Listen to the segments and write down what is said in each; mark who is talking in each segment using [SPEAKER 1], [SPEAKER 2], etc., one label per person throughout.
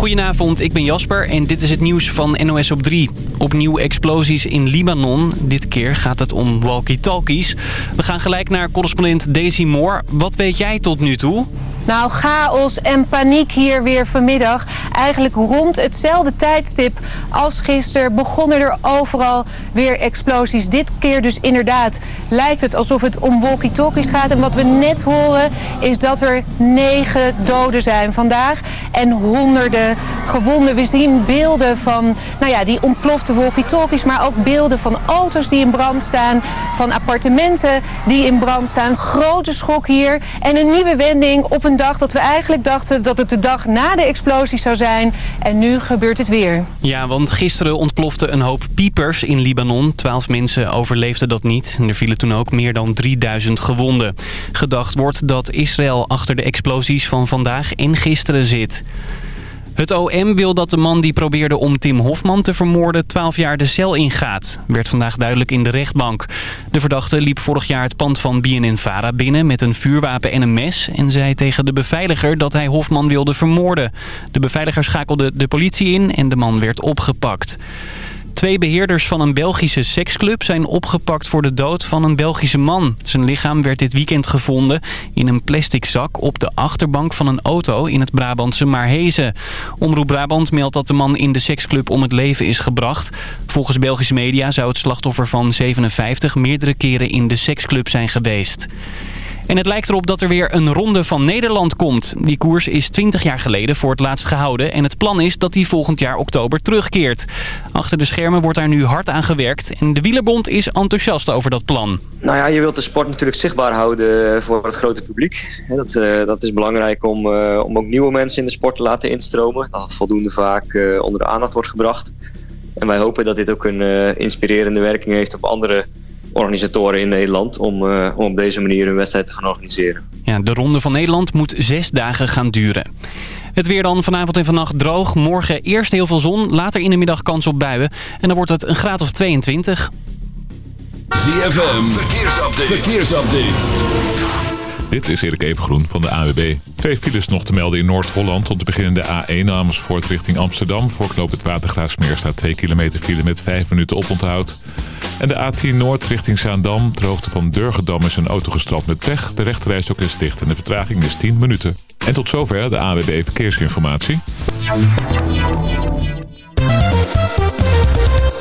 [SPEAKER 1] Goedenavond, ik ben Jasper en dit is het nieuws van NOS op 3. Opnieuw explosies in Libanon. Dit keer gaat het om walkie-talkies. We gaan gelijk naar correspondent Daisy Moore. Wat weet jij tot nu toe?
[SPEAKER 2] Nou, chaos en paniek hier weer vanmiddag. Eigenlijk rond hetzelfde tijdstip als gisteren begonnen er overal weer explosies. Dit keer dus inderdaad lijkt het alsof het om walkie-talkies gaat. En wat we net horen is dat er negen doden zijn vandaag en honderden gewonden. We zien beelden van nou ja, die ontplofte walkie-talkies, maar ook beelden van auto's die in brand staan, van appartementen die in brand staan. Grote schok hier en een nieuwe wending op een dat we eigenlijk dachten dat het de dag na de explosie zou zijn. En nu gebeurt het weer.
[SPEAKER 1] Ja, want gisteren ontplofte een hoop piepers in Libanon. Twaalf mensen overleefden dat niet. Er vielen toen ook meer dan 3000 gewonden. Gedacht wordt dat Israël achter de explosies van vandaag en gisteren zit. Het OM wil dat de man die probeerde om Tim Hofman te vermoorden 12 jaar de cel ingaat. Werd vandaag duidelijk in de rechtbank. De verdachte liep vorig jaar het pand van BNN-Vara binnen met een vuurwapen en een mes... en zei tegen de beveiliger dat hij Hofman wilde vermoorden. De beveiliger schakelde de politie in en de man werd opgepakt. Twee beheerders van een Belgische seksclub zijn opgepakt voor de dood van een Belgische man. Zijn lichaam werd dit weekend gevonden in een plastic zak op de achterbank van een auto in het Brabantse Maarhezen. Omroep Brabant meldt dat de man in de seksclub om het leven is gebracht. Volgens Belgische media zou het slachtoffer van 57 meerdere keren in de seksclub zijn geweest. En het lijkt erop dat er weer een ronde van Nederland komt. Die koers is 20 jaar geleden voor het laatst gehouden. En het plan is dat die volgend jaar oktober terugkeert. Achter de schermen wordt daar nu hard aan gewerkt. En de Wielerbond is enthousiast over dat plan.
[SPEAKER 3] Nou ja, je wilt de sport natuurlijk zichtbaar houden voor het grote publiek. Dat, uh, dat is belangrijk om, uh, om ook nieuwe mensen in de sport te laten instromen. Dat het voldoende vaak onder de aandacht wordt gebracht. En wij hopen dat dit ook een inspirerende werking heeft op andere organisatoren in Nederland om, uh, om op deze manier een wedstrijd te gaan organiseren.
[SPEAKER 1] Ja, de Ronde van Nederland moet zes dagen gaan duren. Het weer dan vanavond en vannacht droog. Morgen eerst heel veel zon, later in de middag kans op buien. En dan wordt het een graad of 22.
[SPEAKER 4] ZFM, verkeersupdate. verkeersupdate. Dit is Erik Evengroen van de AWB. Twee files nog te melden in Noord-Holland. Om te beginnen de A1 Amersfoort richting Amsterdam. Voor knoop het Watergraafsmeer staat 2 kilometer file met 5 minuten oponthoud. En de A10 Noord richting Zaandam. Ter hoogte van Durgedam is een auto gestrapt met pech. De rechterreis ook is dicht en de vertraging is 10 minuten. En tot zover de AWB Verkeersinformatie.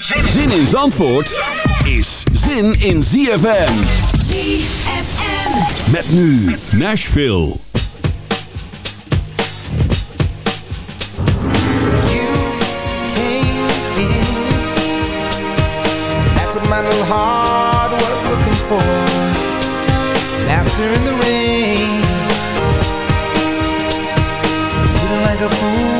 [SPEAKER 4] Zin in Zandvoort is zin in ZFM.
[SPEAKER 5] ZFM.
[SPEAKER 4] Met nu Nashville.
[SPEAKER 6] my little heart was looking for Laughter in the rain Feeling like a fool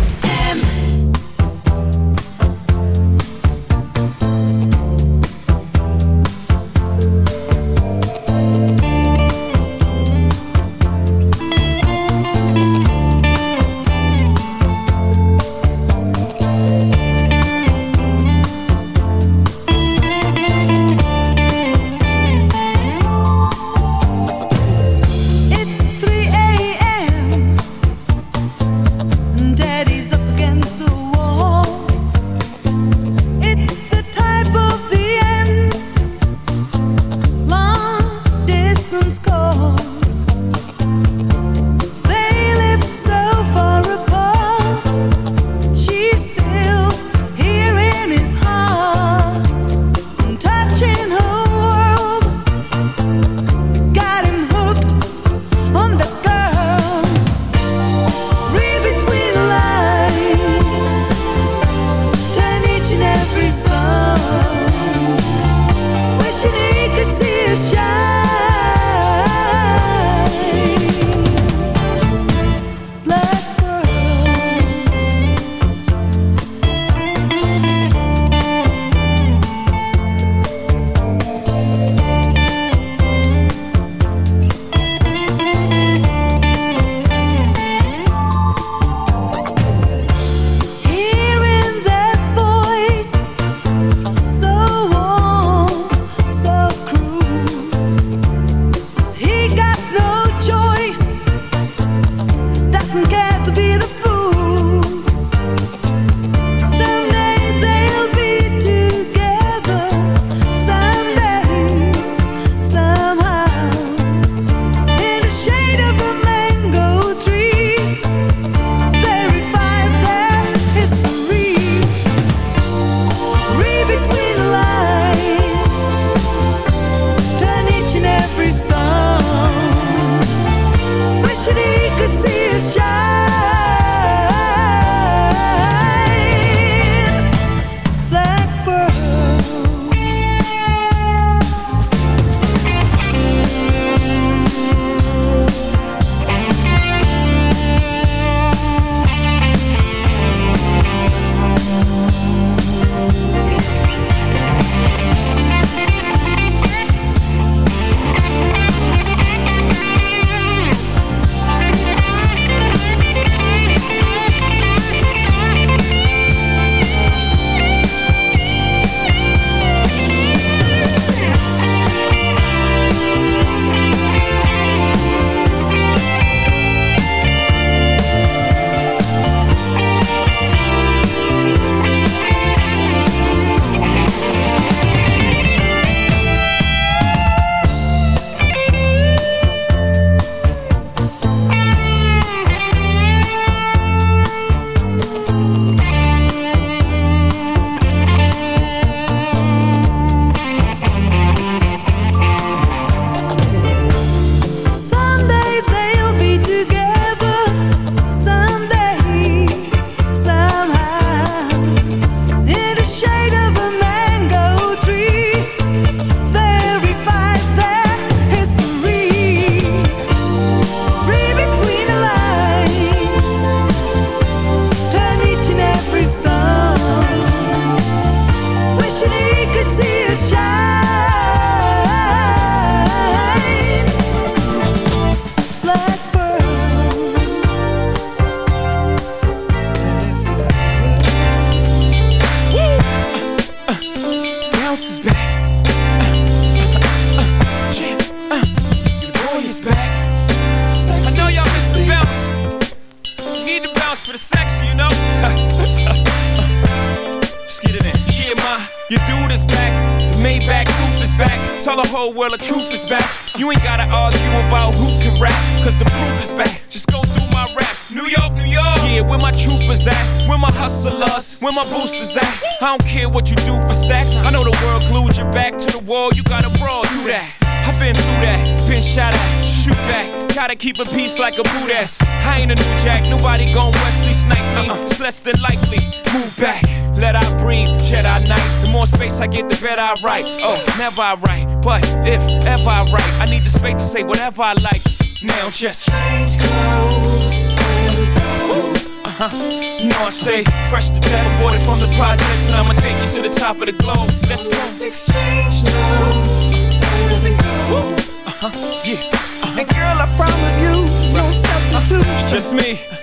[SPEAKER 7] care what you do for stacks. I know the world glued your back to the wall. You gotta brawl through that. I've been through that, been shot at, shoot back. Gotta keep a peace like a Buddhist. I ain't a new jack, nobody gon' Wesley snipe me. Uh-uh. It's less than likely. Move back, let I breathe, Jedi Knight. The more space I get, the better I write. Oh, never I write, but if ever I write, I need the space to say whatever I like. Now just change clothes go. Uh-huh. You know I stay fresh to death, aborted from the projects, and I'ma take you to the top of the globe. Let's go. Let's exchange now. Uh-huh, yeah.
[SPEAKER 8] And girl, I promise you, no substitute.
[SPEAKER 7] It's just me.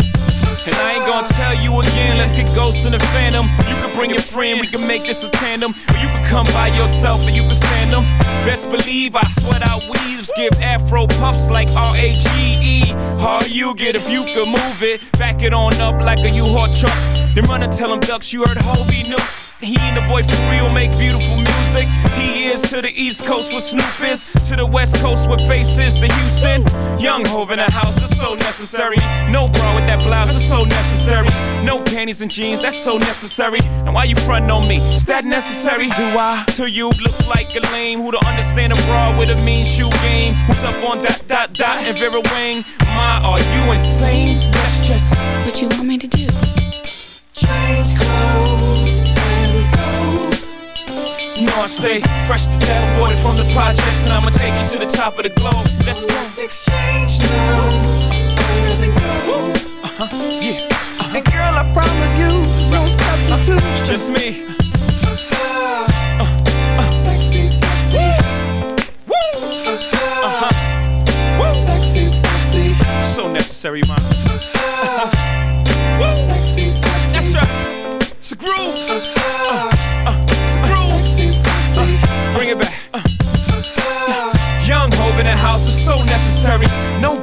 [SPEAKER 7] And I ain't gonna tell you again, let's get ghosts in the phantom. You can bring your friend, we can make this a tandem. Or you can come by yourself and you can stand them. Best believe I sweat out weaves, give afro puffs like R-A-G-E. How you get if you can move it, back it on up like a U-Haul truck. Then run and tell them ducks you heard Hobie knew. He and the boy for real make beautiful music. He is to the East Coast with Snoop is, to the West Coast with faces to Houston. Young Hove in the house, so necessary. No bra with that blouse, that's so necessary. No panties and jeans, that's so necessary. And why you frontin' on me? Is that necessary? Do I? To you look like a lame who don't understand a bra with a mean shoe game. Who's up on dot dot dot and Vera Wang? My, are you insane? That's just
[SPEAKER 9] what you want me to do.
[SPEAKER 7] Change clothes and go. You know I stay fresh to death, aborted from the projects, and I'ma take you to the top of the globe. Let's go.
[SPEAKER 8] Let's exchange now. Where's it go?
[SPEAKER 7] Uh-huh, yeah. Uh-huh.
[SPEAKER 8] And girl, I promise you, no substitute.
[SPEAKER 7] It's just me.
[SPEAKER 8] Uh, uh, sexy, sexy.
[SPEAKER 7] Woo!
[SPEAKER 8] Uh-huh. Sexy, sexy.
[SPEAKER 7] So necessary, man.
[SPEAKER 8] Sexy, sexy.
[SPEAKER 7] That's right. It's a groove.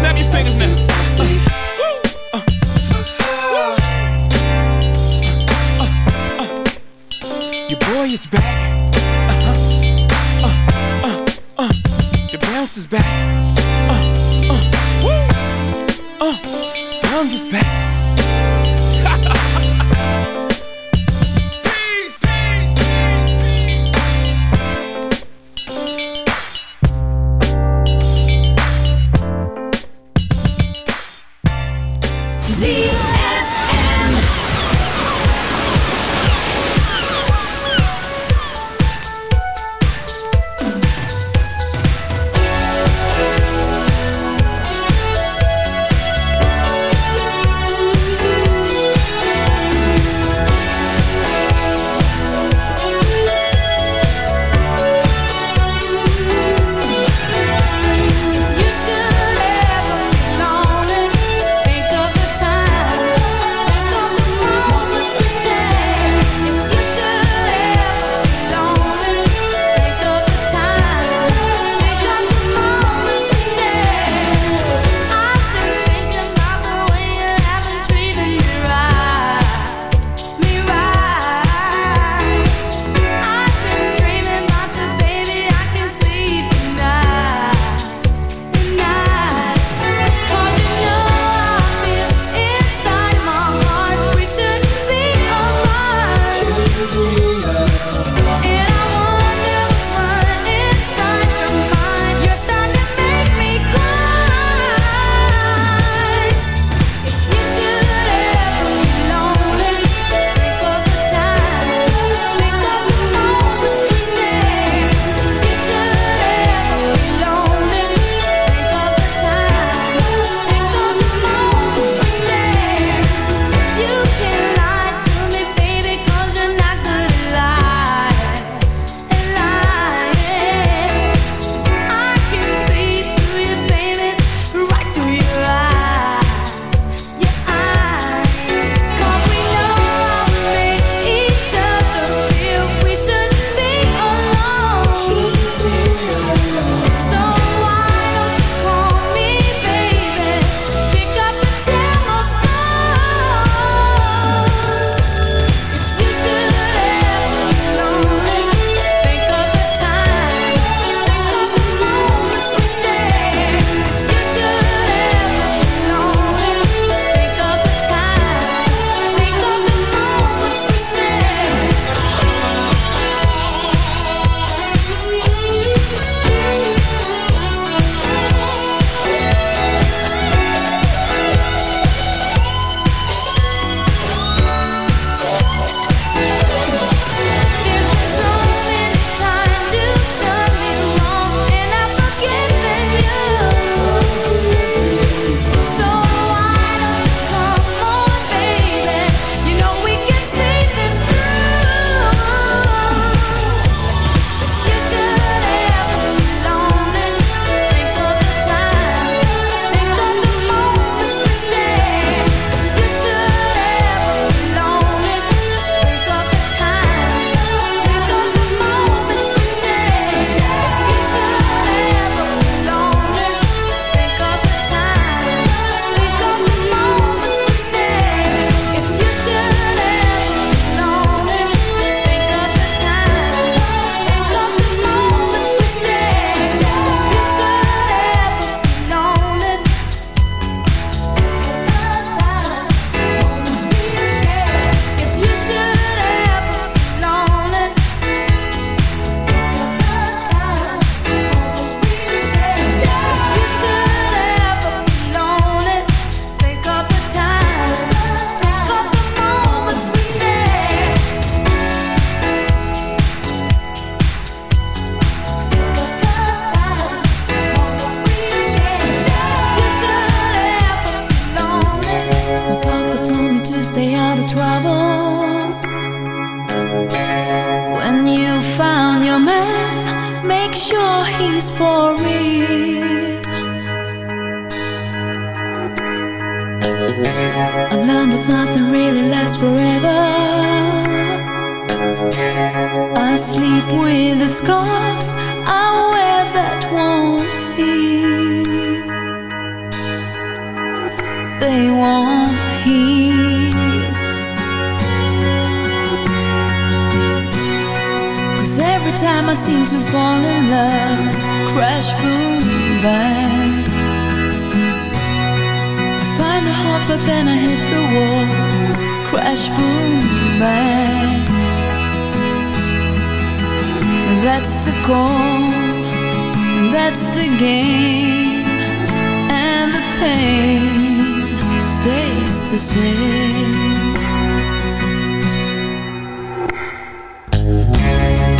[SPEAKER 7] Snap your fingers now. your boy is back. The bounce is back. Uh, uh, woo. Uh, is back.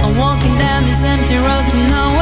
[SPEAKER 10] I'm walking down this empty road to nowhere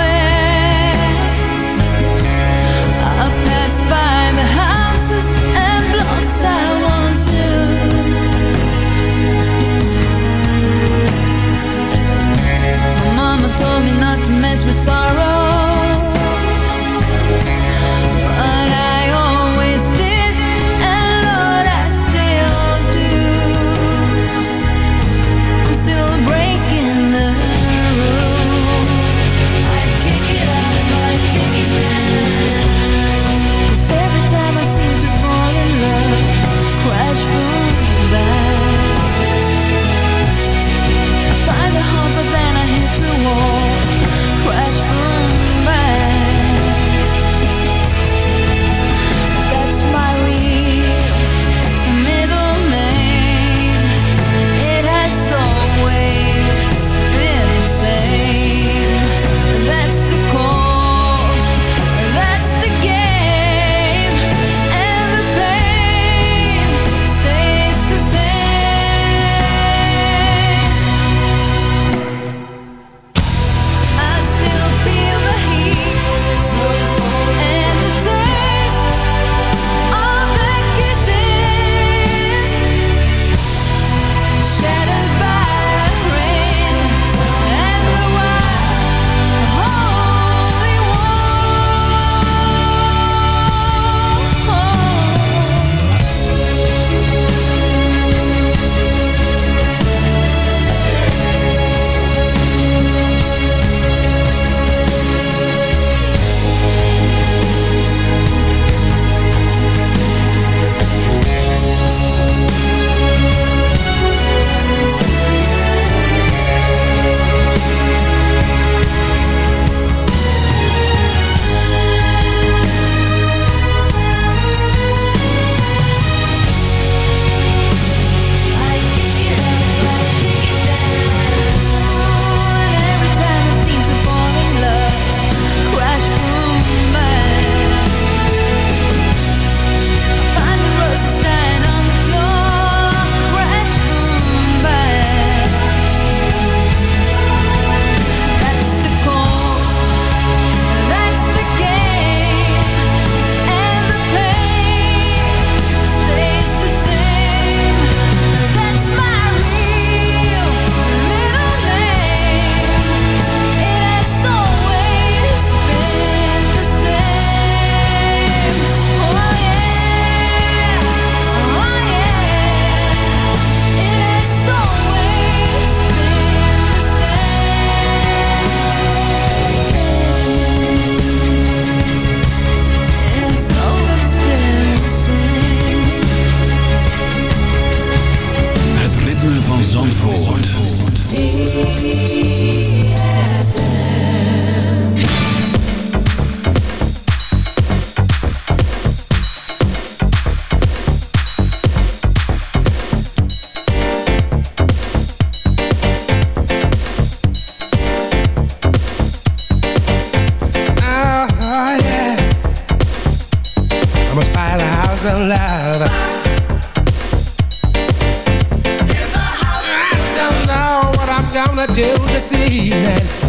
[SPEAKER 11] gonna do this evening?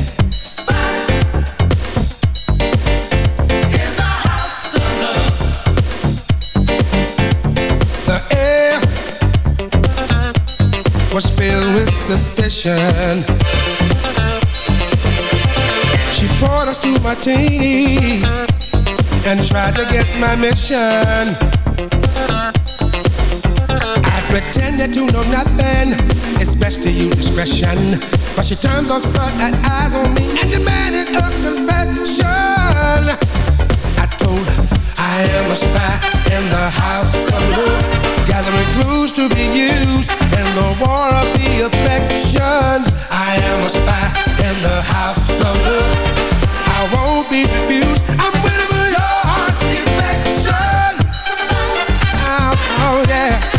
[SPEAKER 11] was filled with suspicion. She poured us two martini And tried to guess my mission. I pretended to know nothing. Best to use discretion. But she turned those floodlight eyes on me and demanded a confession. I told her I am a spy in the house of love, gathering clues to be used in the war of the affections. I am a spy in the house of love. I won't be refused. I'm waiting for your heart's defection. Oh, oh yeah.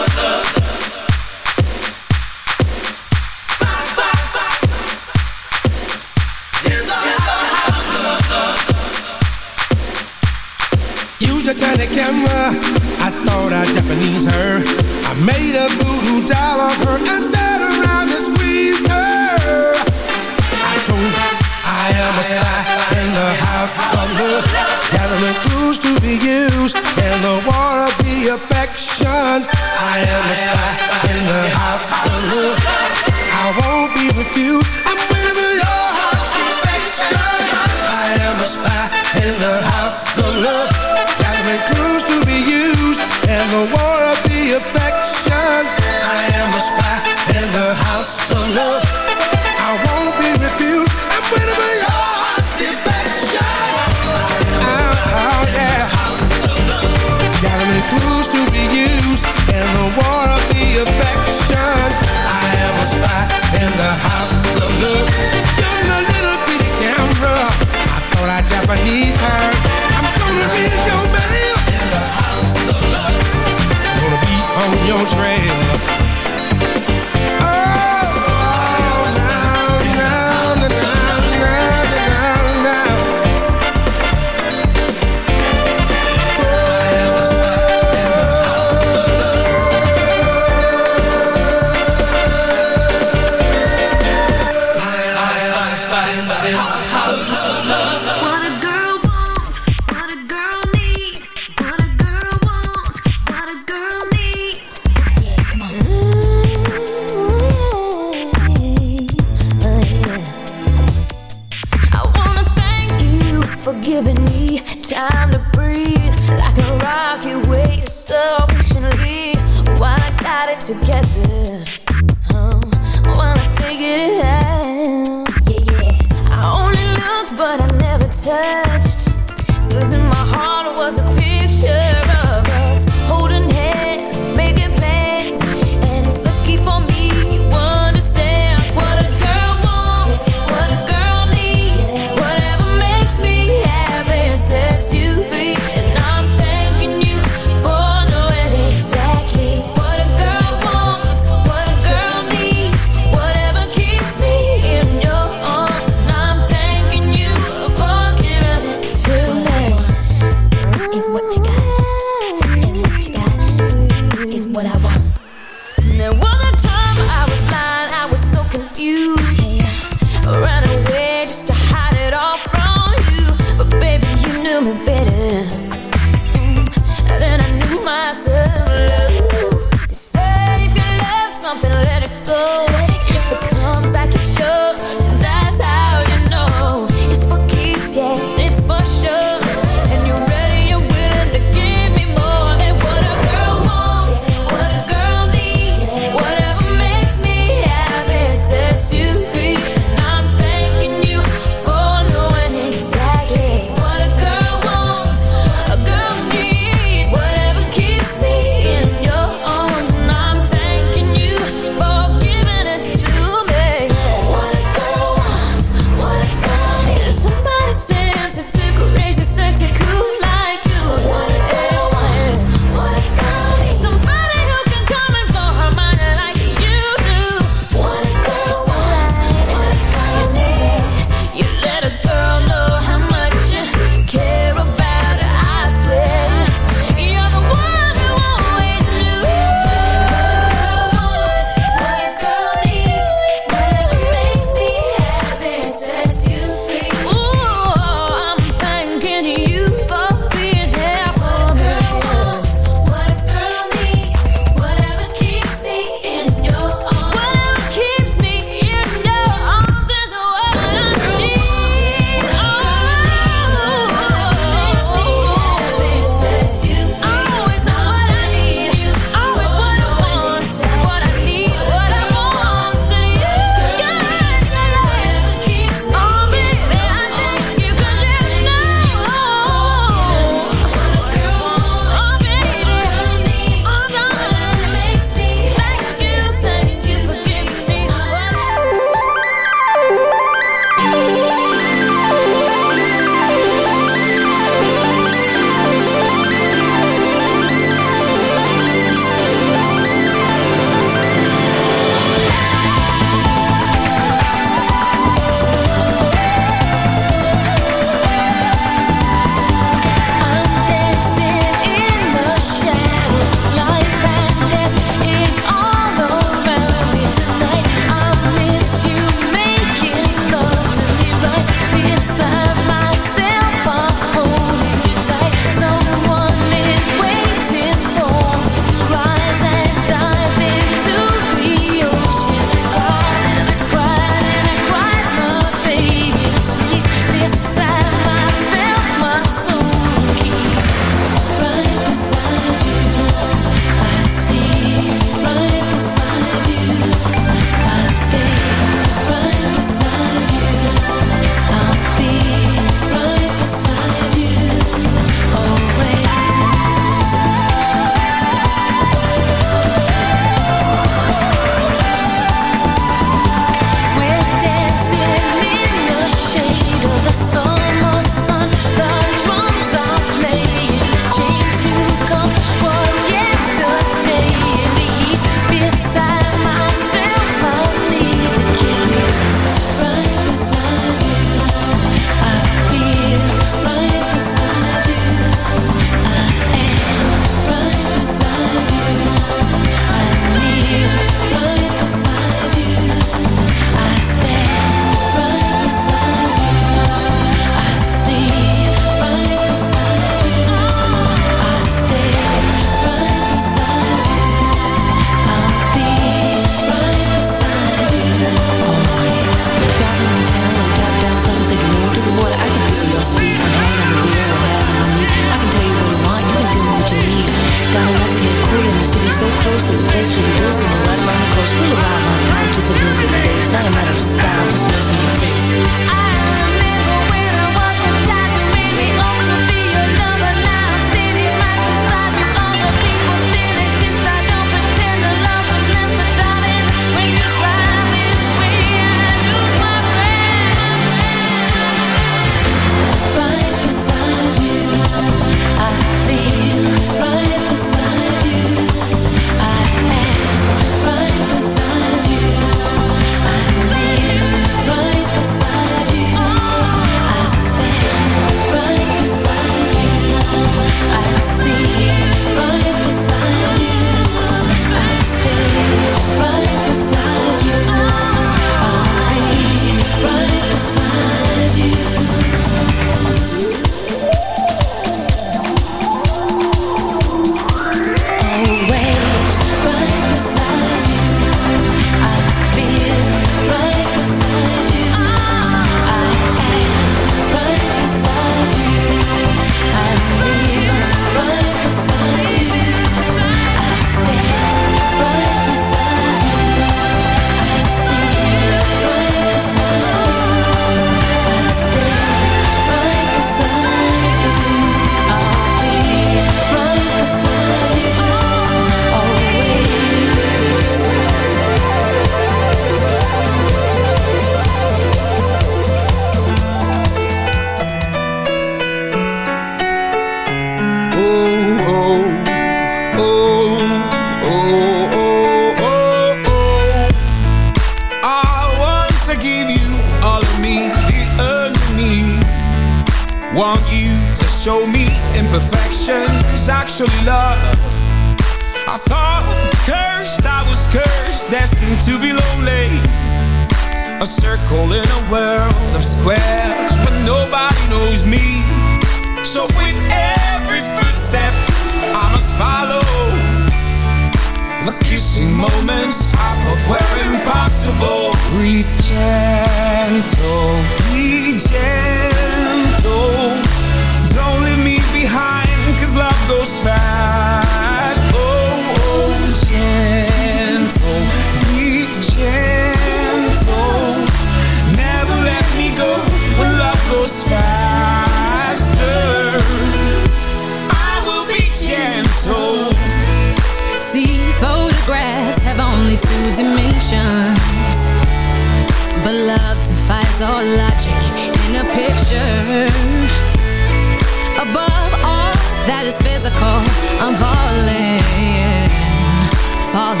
[SPEAKER 10] Falling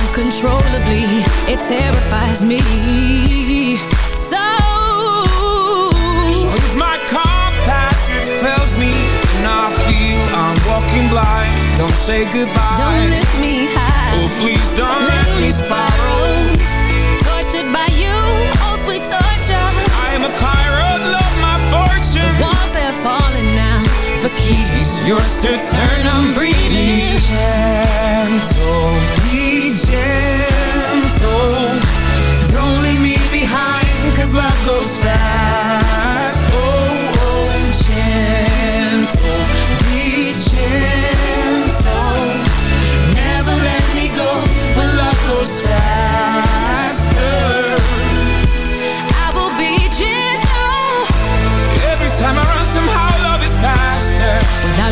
[SPEAKER 10] uncontrollably. It terrifies me. So,
[SPEAKER 12] So if my compass it fails me and I feel I'm walking blind, don't say goodbye.
[SPEAKER 10] don't lift me high.
[SPEAKER 12] Oh, please don't let me spiral.
[SPEAKER 10] Tortured by you, oh sweet torture.
[SPEAKER 12] I am a pirate, love my fortune. Keys yours to turn. I'm breathing. Be gentle, be gentle. Don't leave me behind, cause love goes fast.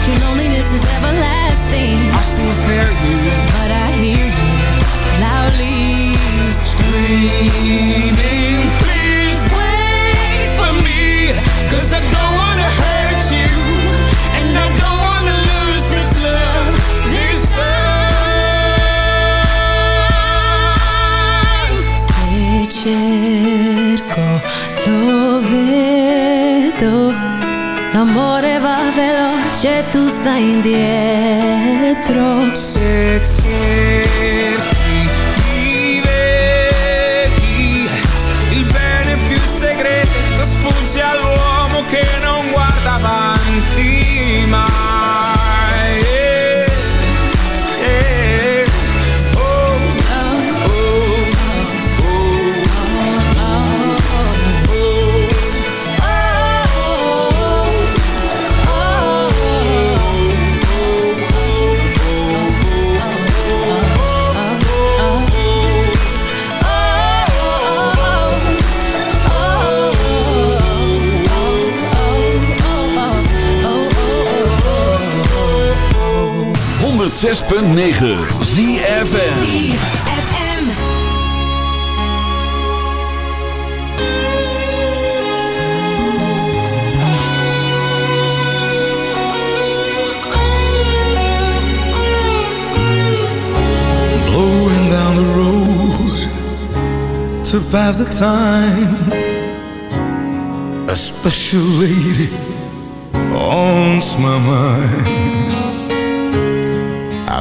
[SPEAKER 10] Without you, loneliness is everlasting.
[SPEAKER 12] I still fear you.
[SPEAKER 10] But I hear you loudly
[SPEAKER 12] screaming.
[SPEAKER 10] Veloce, tu stai indietro.
[SPEAKER 12] Se cerchi
[SPEAKER 13] 106.9 ZFN to pass the time. A special lady owns my mind.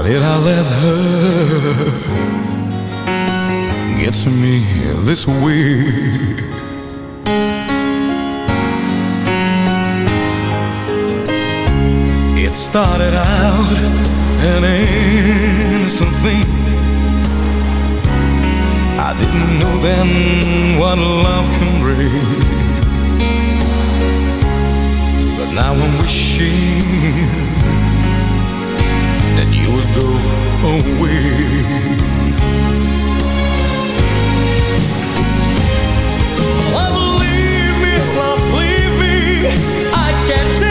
[SPEAKER 13] How did I let her get to me this way? It started out an innocent thing. I didn't know then what love can bring. But now I'm wishing that you would go away. Love, leave me, love, leave me. I can't